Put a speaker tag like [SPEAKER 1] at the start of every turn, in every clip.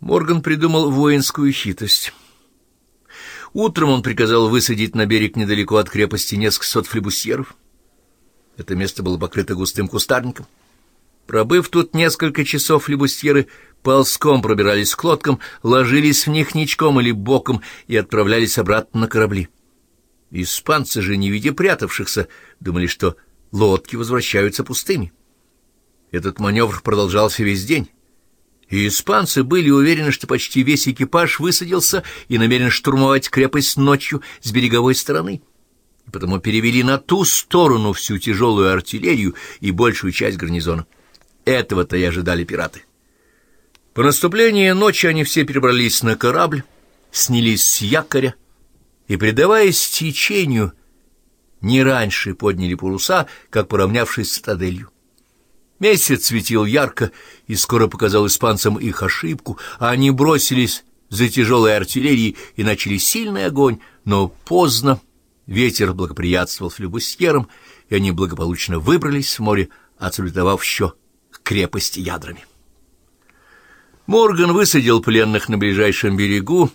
[SPEAKER 1] Морган придумал воинскую хитрость. Утром он приказал высадить на берег недалеко от крепости несколько сот флебусьеров. Это место было покрыто густым кустарником. Пробыв тут несколько часов, флебустьеры ползком пробирались к лодкам, ложились в них ничком или боком и отправлялись обратно на корабли. Испанцы же, не видя прятавшихся, думали, что лодки возвращаются пустыми. Этот маневр продолжался весь день. И испанцы были уверены, что почти весь экипаж высадился и намерен штурмовать крепость ночью с береговой стороны. И потому перевели на ту сторону всю тяжелую артиллерию и большую часть гарнизона. Этого-то и ожидали пираты. По наступлении ночи они все перебрались на корабль, снялись с якоря и, предаваясь течению, не раньше подняли паруса, как поравнявшись с цитаделью. Месяц светил ярко, и скоро показал испанцам их ошибку, а они бросились за тяжелой артиллерией и начали сильный огонь, но поздно. Ветер благоприятствовал флюбусьерам, и они благополучно выбрались в море, отсалютовав еще крепости ядрами. Морган высадил пленных на ближайшем берегу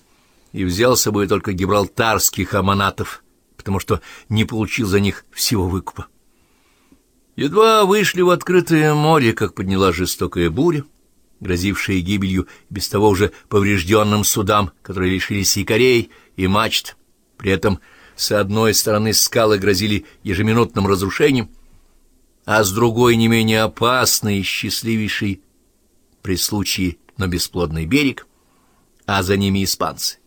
[SPEAKER 1] и взял с собой только гибралтарских аманатов, потому что не получил за них всего выкупа. Едва вышли в открытое море, как подняла жестокая буря, грозившая гибелью без того уже поврежденным судам, которые лишились якорей и мачт. При этом с одной стороны скалы грозили ежеминутным разрушением, а с другой не менее опасный и счастливейший при случае, но бесплодный берег, а за ними испанцы.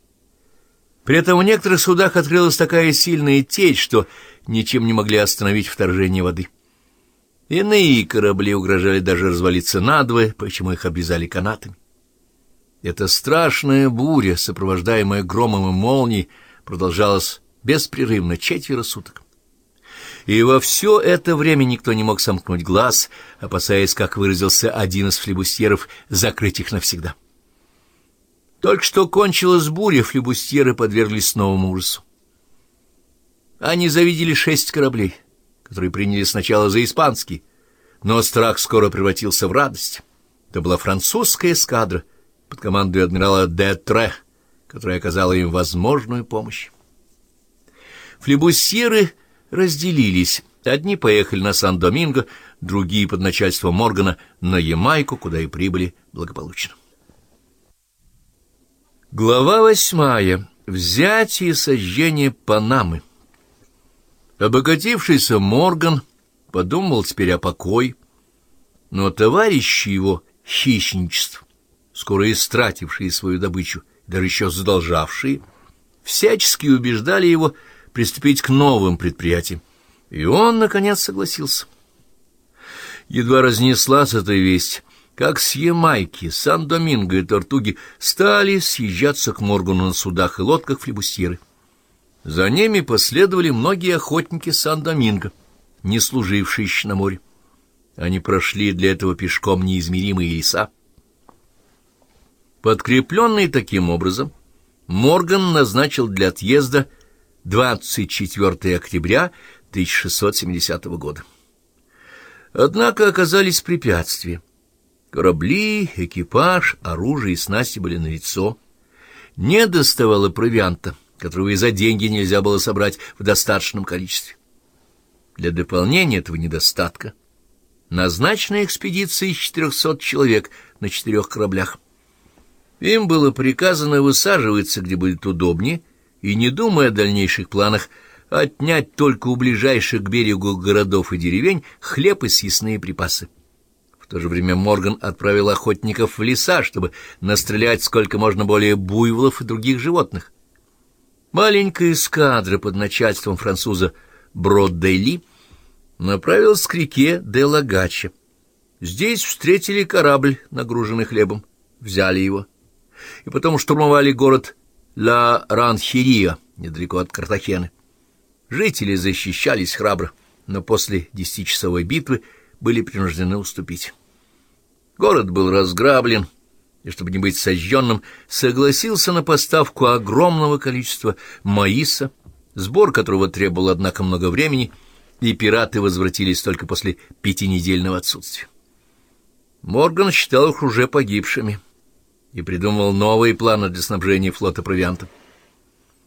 [SPEAKER 1] При этом в некоторых судах открылась такая сильная течь, что ничем не могли остановить вторжение воды. Иные корабли угрожали даже развалиться надвое, почему их обвязали канатами. Эта страшная буря, сопровождаемая громом и молнией, продолжалась беспрерывно четверо суток. И во все это время никто не мог сомкнуть глаз, опасаясь, как выразился один из флебустьеров, закрыть их навсегда. Только что кончилась буря, флебустьеры подверглись новому ужасу. Они завидели шесть кораблей которые приняли сначала за испанский, но страх скоро превратился в радость. Это была французская эскадра под командой адмирала де Тре, которая оказала им возможную помощь. Флебусьеры разделились. Одни поехали на Сан-Доминго, другие под начальством Моргана на Ямайку, куда и прибыли благополучно. Глава восьмая. Взятие и сожжение Панамы. Обогатившийся Морган подумал теперь о покой, но товарищи его хищничеств, скоро истратившие свою добычу, даже еще задолжавшие, всячески убеждали его приступить к новым предприятиям, и он, наконец, согласился. Едва разнеслась эта весть, как с Ямайки, Сан-Доминго и Тортуги стали съезжаться к Моргану на судах и лодках флебустьеры. За ними последовали многие охотники Сан-Доминго, не служившие еще на море. Они прошли для этого пешком неизмеримые леса. Подкрепленный таким образом, Морган назначил для отъезда 24 октября 1670 года. Однако оказались препятствия. Корабли, экипаж, оружие и снасти были налицо. Не доставало провианта которого и за деньги нельзя было собрать в достаточном количестве. Для дополнения этого недостатка назначена экспедиция из 400 человек на четырех кораблях. Им было приказано высаживаться, где будет удобнее, и, не думая о дальнейших планах, отнять только у ближайших к берегу городов и деревень хлеб и съестные припасы. В то же время Морган отправил охотников в леса, чтобы настрелять сколько можно более буйволов и других животных. Маленькая эскадра под начальством француза Брод-Дейли направилась к реке Де-Лагача. Здесь встретили корабль, нагруженный хлебом, взяли его, и потом штурмовали город Ла-Ранхерия, недалеко от Картахены. Жители защищались храбро, но после десятичасовой битвы были принуждены уступить. Город был разграблен, и, чтобы не быть сожженным, согласился на поставку огромного количества маиса, сбор которого требовал, однако, много времени, и пираты возвратились только после пятинедельного отсутствия. Морган считал их уже погибшими, и придумывал новые планы для снабжения флота провиантом.